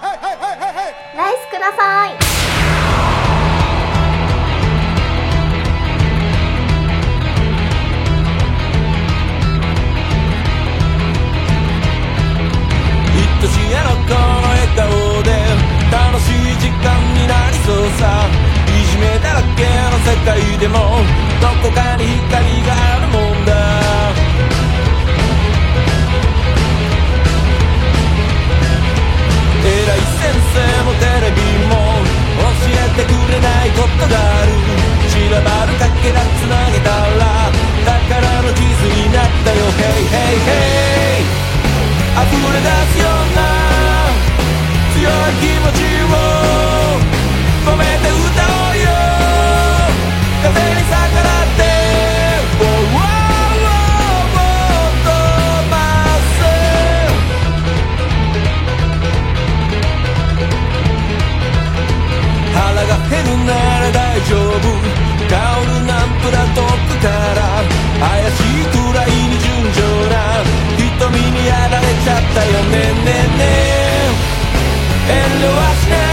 ライスくださいしこの笑顔で楽しい時間になりそうさいじめだらけの世界でもどこかに光があることがある。散らばるかけらつなげたら宝の地図になったよ。Hey hey hey 溢れ出すような強い気持ちを。たら怪しいくらいに純情な瞳にやられちゃったよ。ねねね遠慮はしない。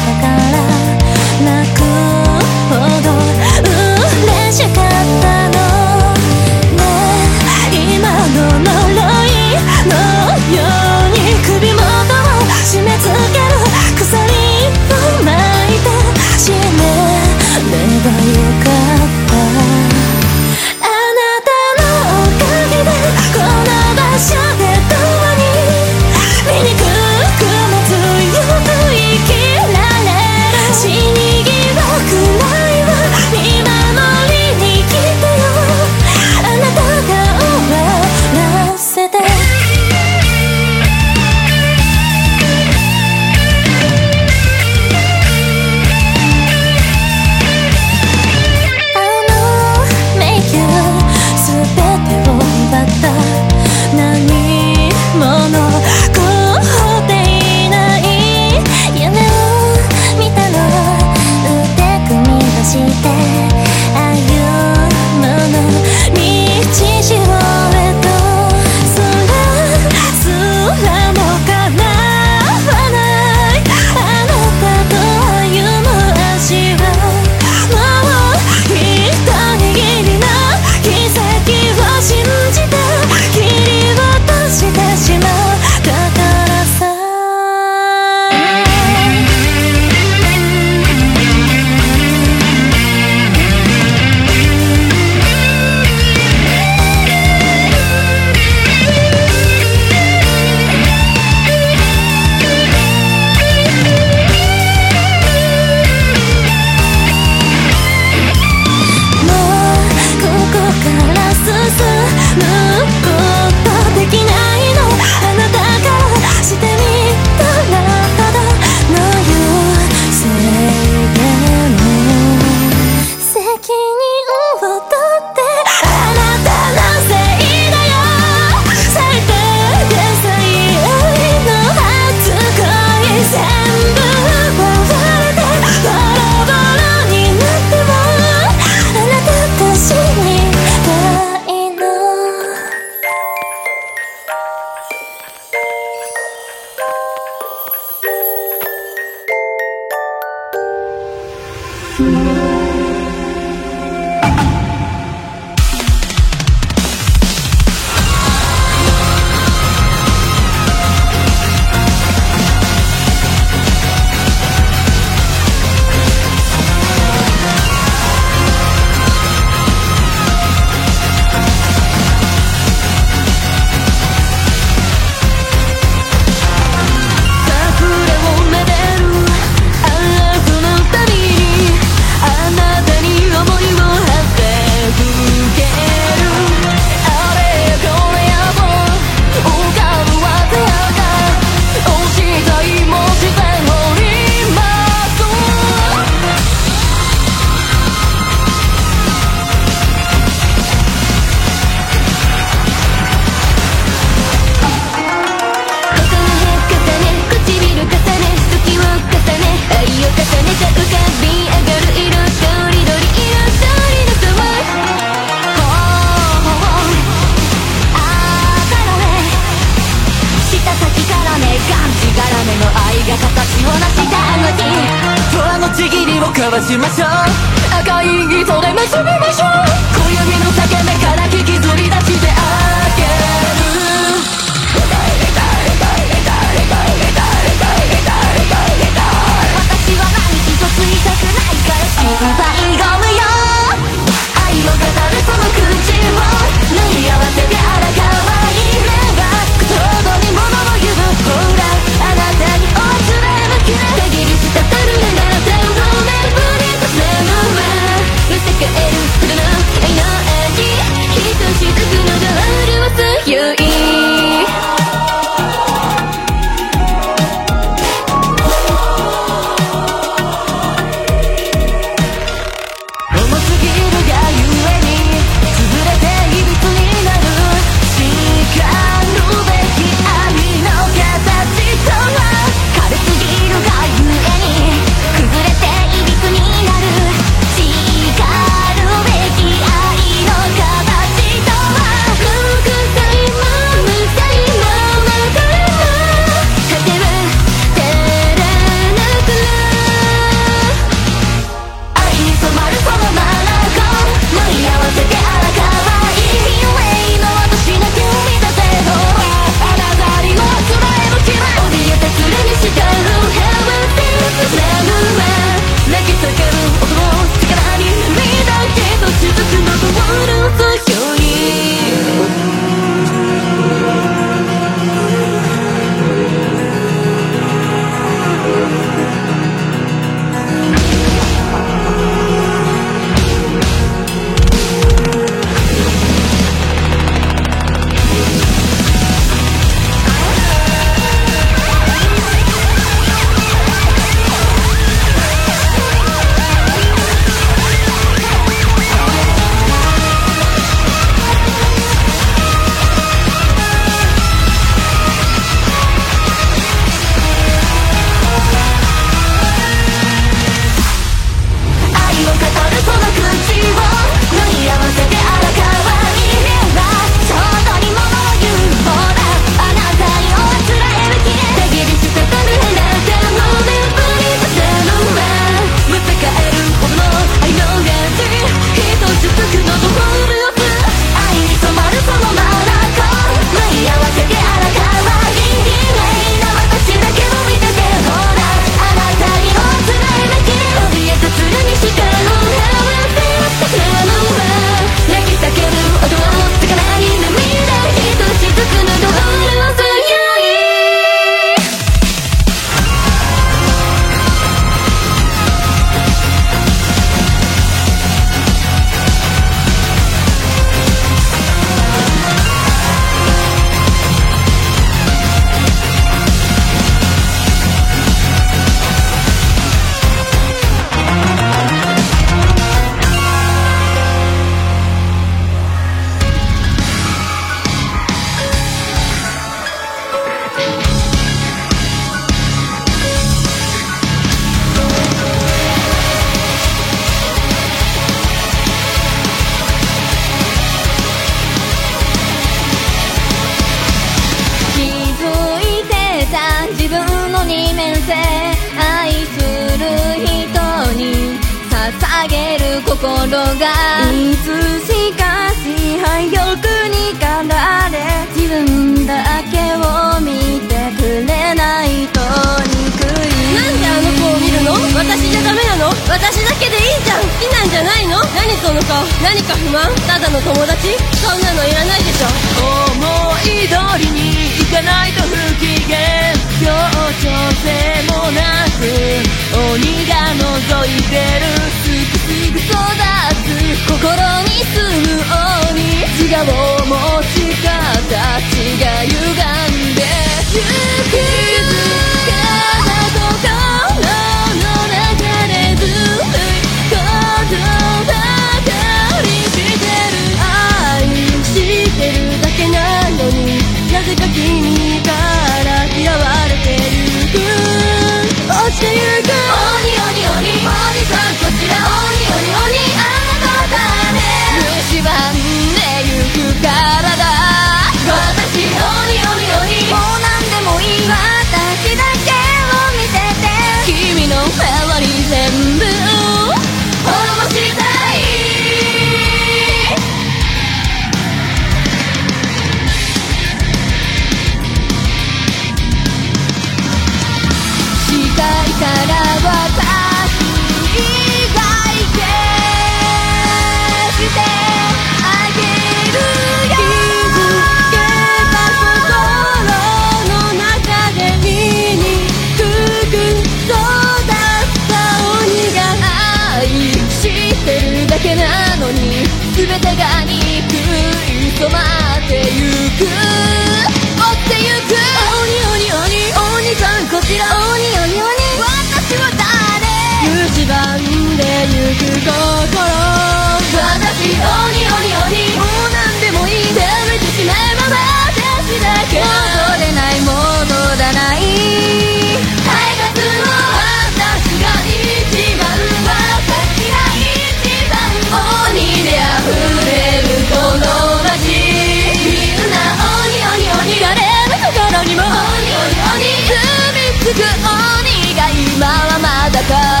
Because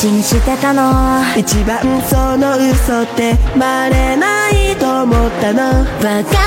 口してたの？一番その嘘ってバレないと思ったの。バカ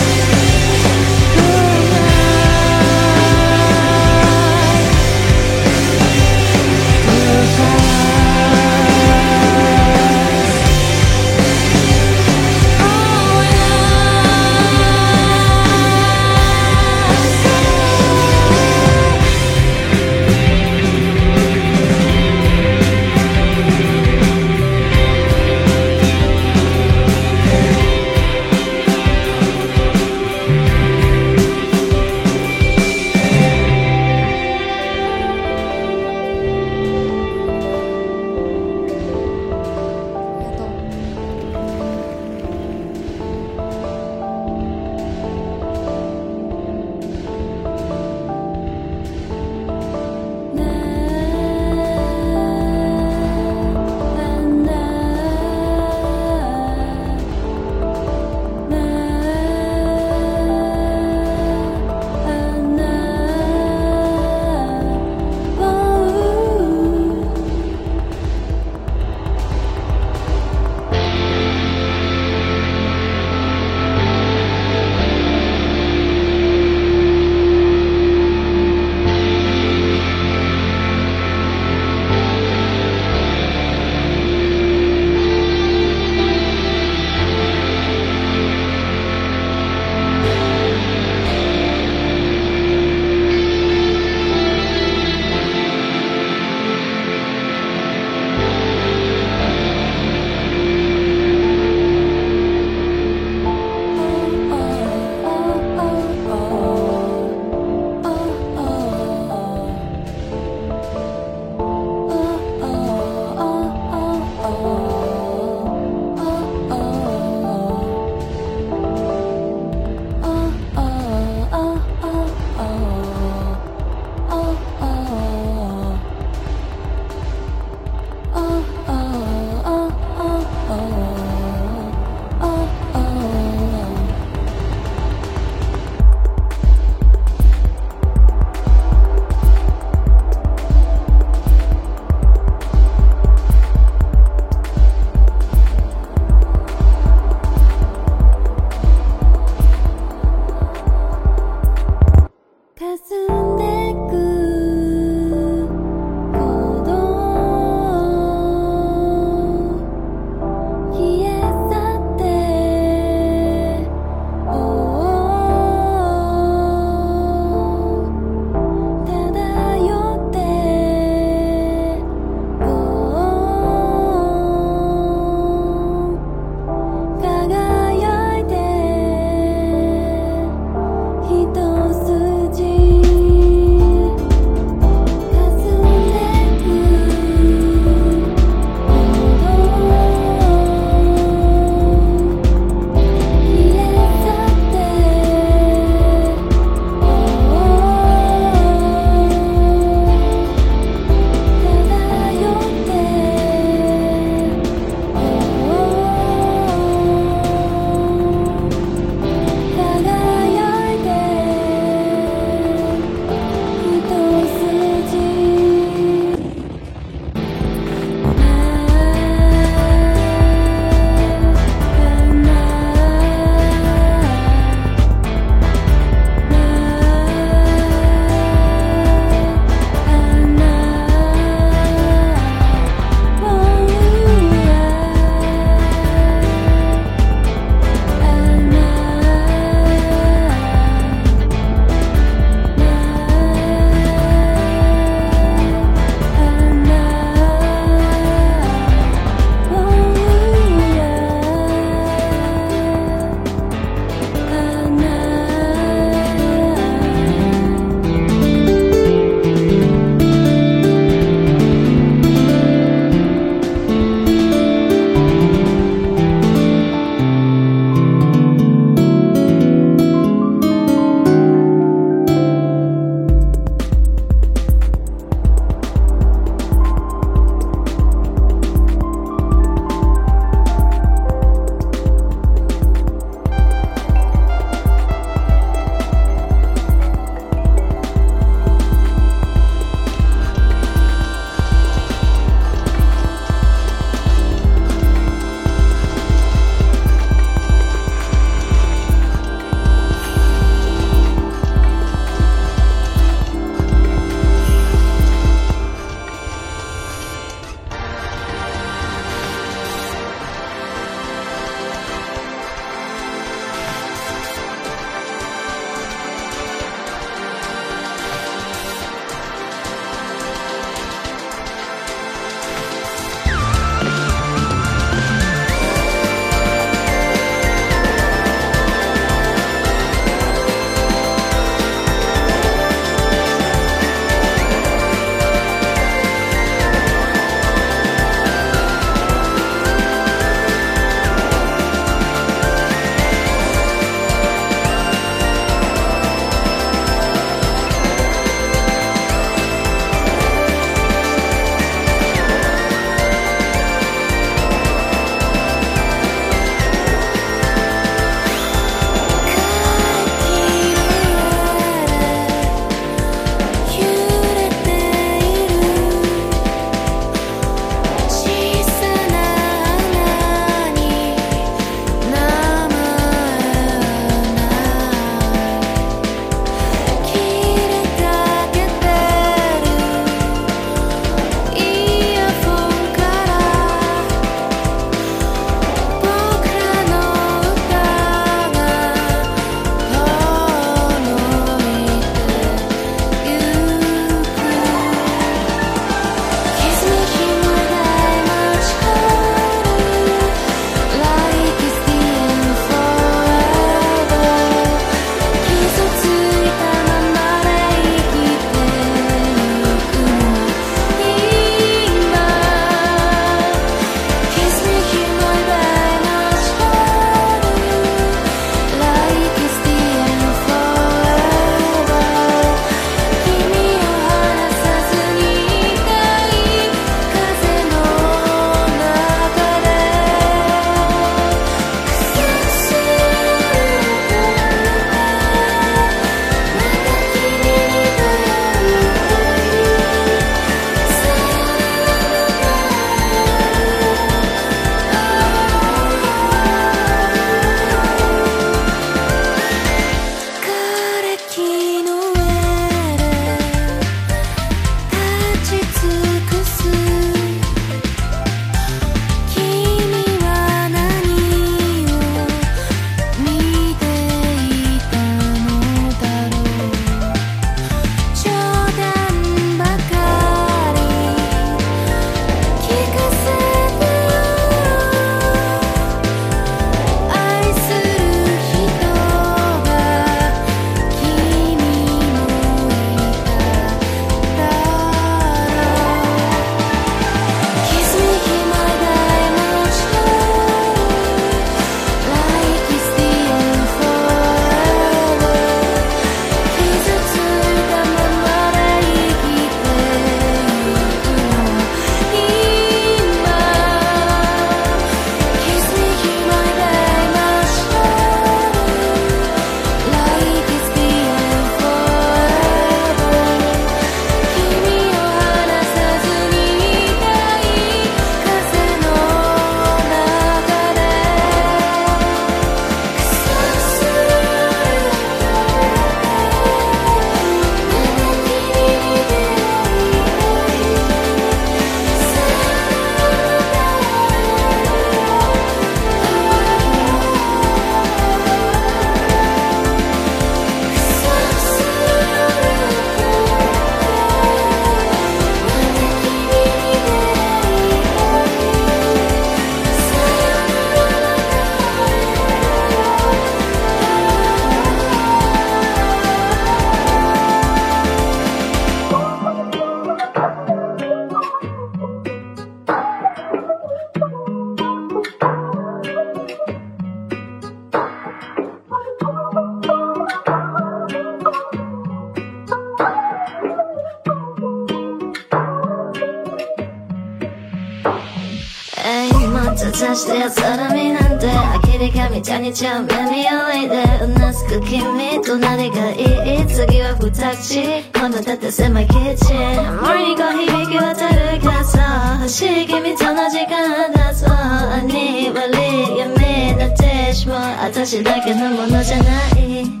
とさして空見なんて呆りがみたにちゃう目に泳いでうなずく君と何がいい？次は二口。今度だって狭いキッチン。森に響き渡る傘欲しい君との時間だぞ。兄悪い闇なってしまう私だけのものじゃない。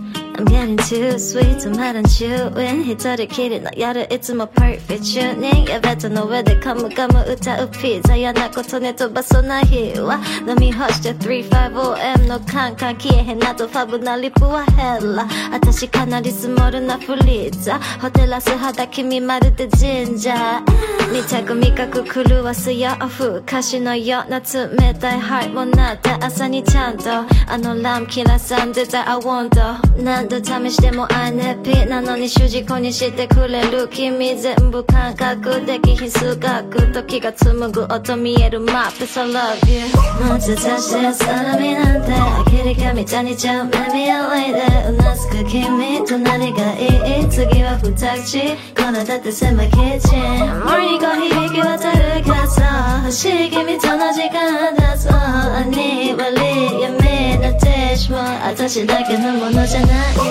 Getting too sweet 止まらん chewing 一人きりの夜いつも perfect tuning やベッドの上でカムカム歌うピザ嫌なことね飛ばそな日は飲み干して 350M のカンカン消えへんなとファブなリップはヘラ私かなりスモールなフリーザホテラス肌君まるで神社見たく味覚狂わすよ風歌詞のような冷たいハイもなって朝にちゃんとあのランキラさん出た I want 何度試しても INP なのに主人公にしてくれる君全部感覚できひ数学時が紡ぐ音見えるマップ So love you もうずさして空見なんて呆りかみたにちゃう目見泳いでうなずく君と何がいい次は二口このだって狭いキッチン森にこう響き渡る傘欲しい君との時間だぞ。兄悪い闇なってしまう私だけのものじゃない「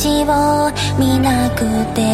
日差しを見なくて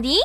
エビ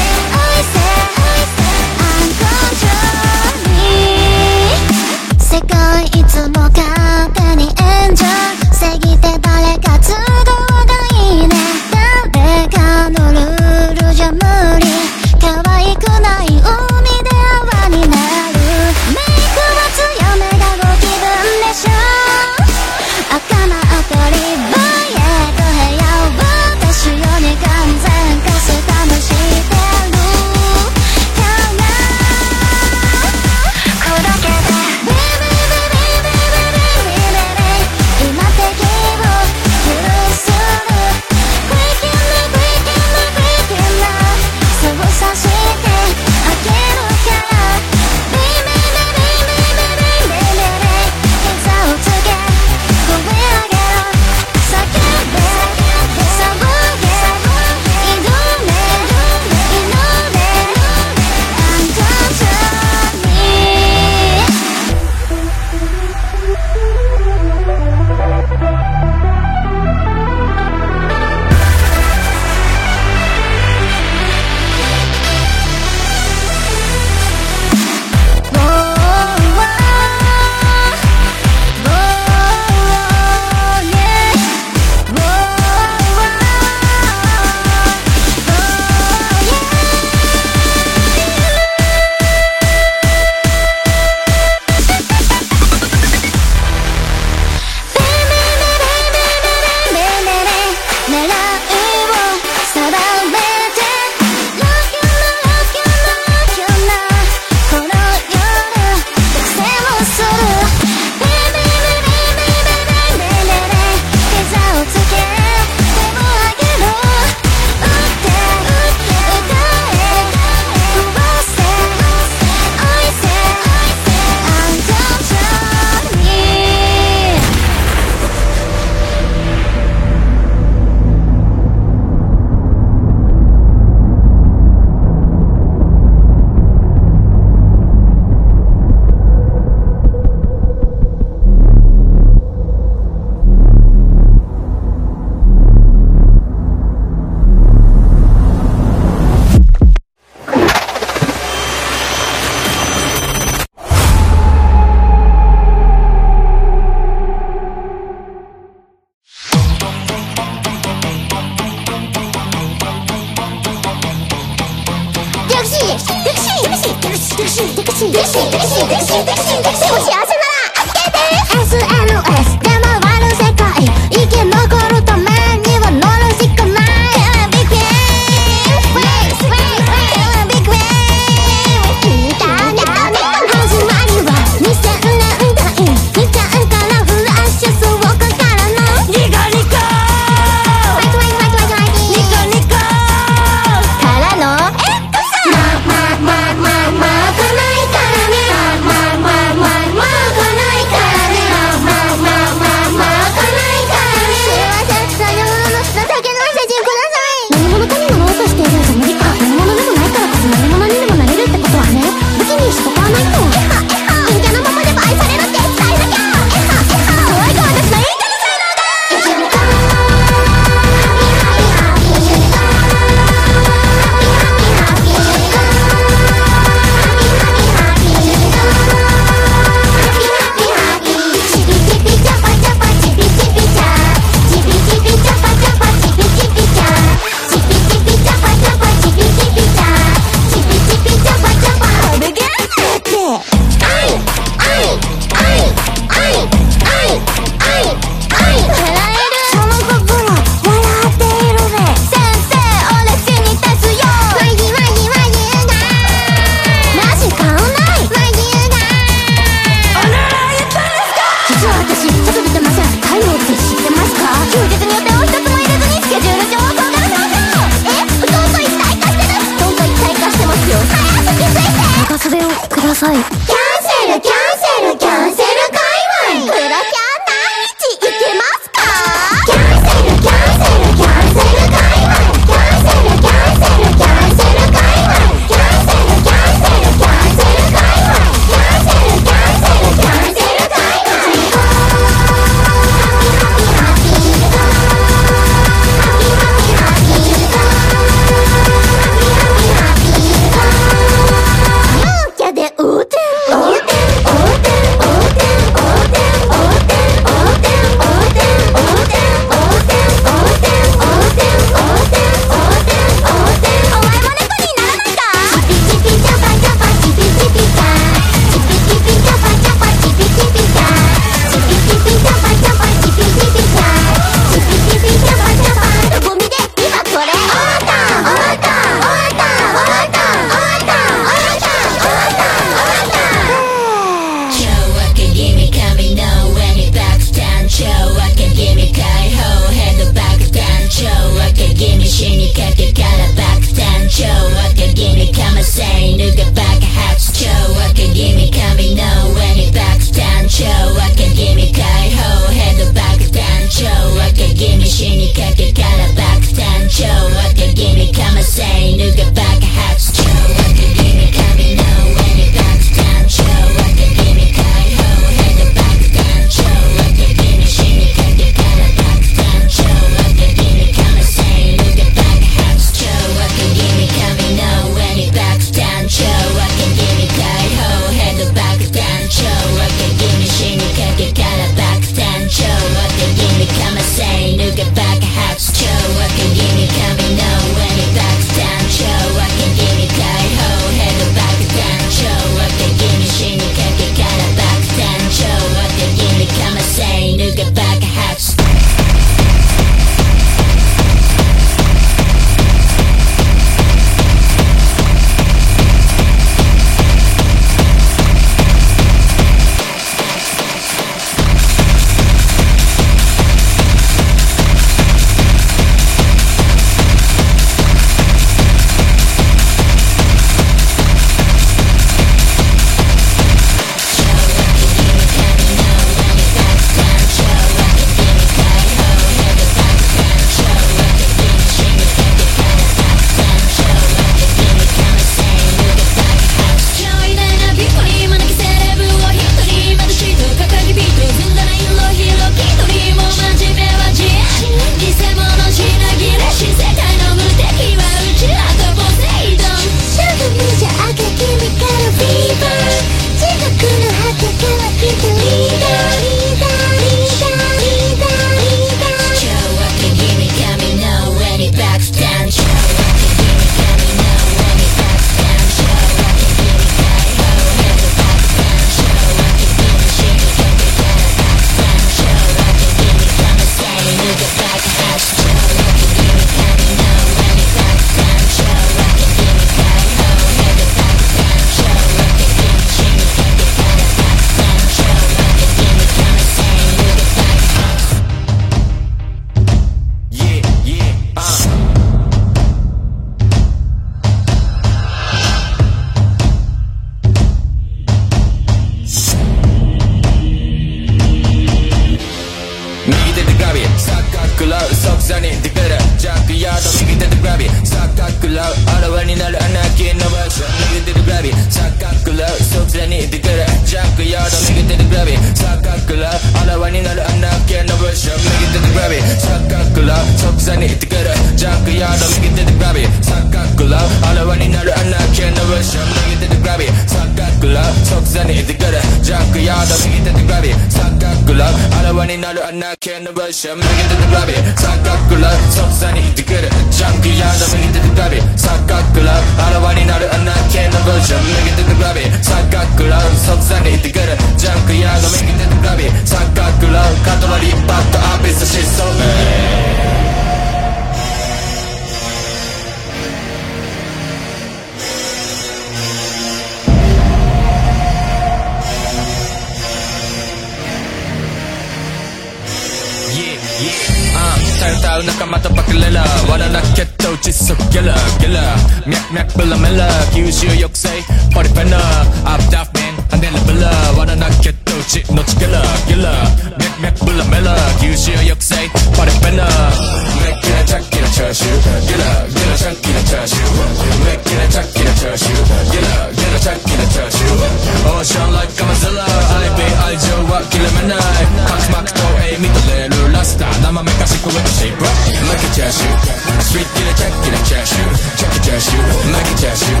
ラスター生めかしくウェッシェイブマキチャーシュースイートキラチャッキなチャーシューチャッキチャーシューマキチャーシュー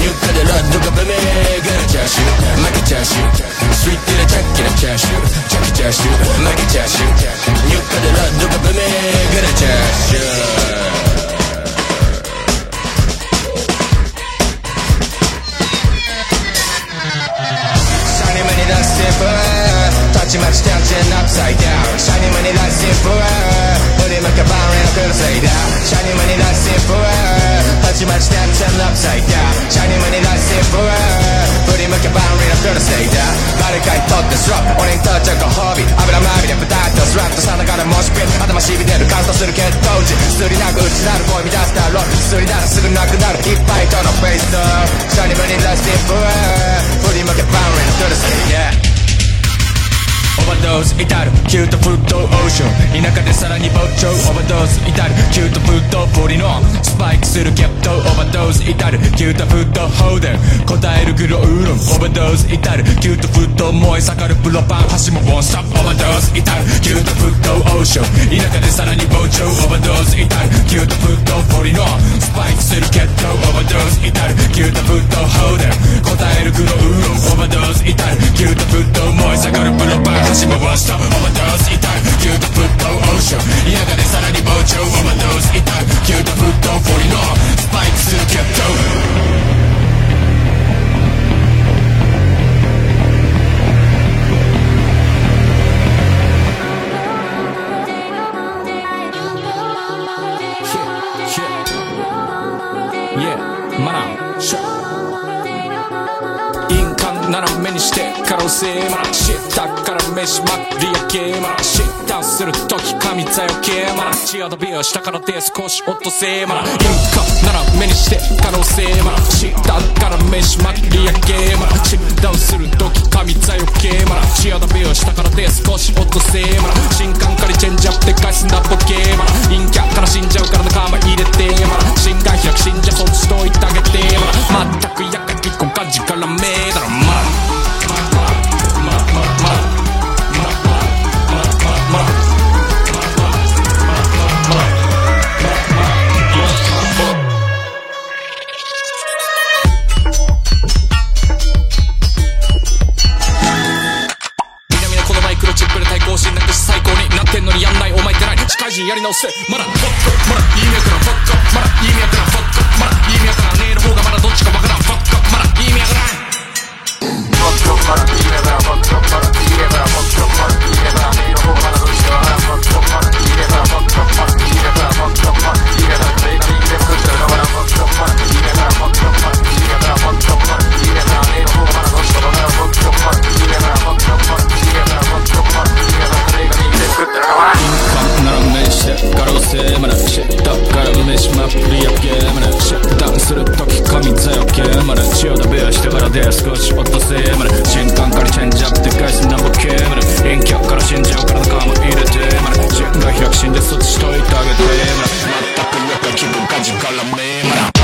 ニュッカでラッドがちまちタンチェンアップサイダウンシャニムに出してブー振り向けバーンクルセイダーシャニムに出してブーたちまちタンチェンアップサイダウンシャニムに出してブー振り向けバーンクルセイダー誰かにとってスロップ俺にとっちゃご褒美油まみれ豚とスラップとさながらモシピット頭しびれるカウントする血糖値すりなく内なる声乱すだろすりならすぐなくなるいっぱいとのフェイスとシャニムに出してブー振り向けバーンクルセイダーオーバドーズ至る。キュートフットオーション田舎でさらに膨張オーバードーズ至る。キュートフットボリの。スパイクするキャットオーバードーズ至る。キュートフットホーデン答えるグロウーロン。オーバードーズ至る。キュートフット燃え盛るプロパン。橋もボンストップオーバードーズ至る。キュートフットオーション田舎でさらに膨張オーバードーズ至る。キュートフットボリの。スパイクするキャットオーバードーズ至る。キュートフットホーデン答えるグロウーロン。オーバードーズ至る。キュートフット燃え盛るプロパン。橋もボンストップオーバードーズ至るキュートフットオーション。田舎でさらに膨張オーバードーズ至るキュートフットボリのスパイクするキャット。印鑑斜めにして可能性まだ知ったから飯まくりやけまだ知ったす。るとき神座よけまだチアドビア下からで少し落とせまだ印鑑斜めにして可能性まだ知ったから飯まくりやけまだ知ったするとき神座よけまだチアドビア下からで少し落とせまだ新刊からチェンジアップで返すんだボケまだ陰キャから死んじゃうから仲間入れてまだ新刊開く信者そっちと言ってあげてまだ全くやかきこ感じ。からめだろまだない社会人やり直してまだフォックまだいいねやからフォックまだいいねやからフォックまだいいねやからねえの方がまだどっちかわからんフォックまだいいねやから斜めにして可能性まだ知ったから飯まっぷりやけまだシャッダウンするとき神座よけまだ千代田ベアしてからで少し落とせまだ新刊からチェンジアップで返すなボケまだ陰キャから死んじゃうから仲間入れてまだ新が開く死んで卒しといてあげてまだ全くやか気分感じからめまだ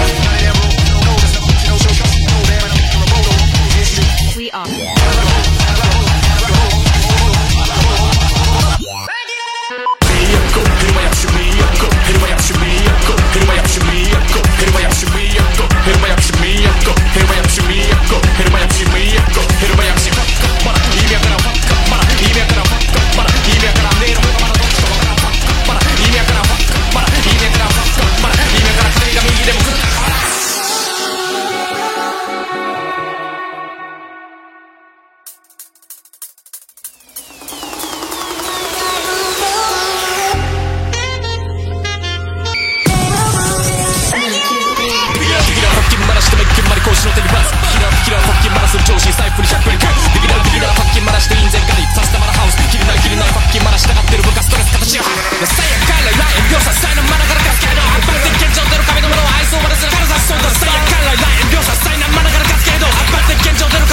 しい財布にしゃっくりくビならパッキンまだしていいんぜんかり。さしたまだハウス。切りない切りないパッキンまだ従ってる僕はストレス形は野菜や帰れライン。っさいなまだからかすけど圧迫的現状出る壁のものを愛想をまだするからさそうだ野菜や帰れライン。っさいなまだからかすけど圧迫的現状出る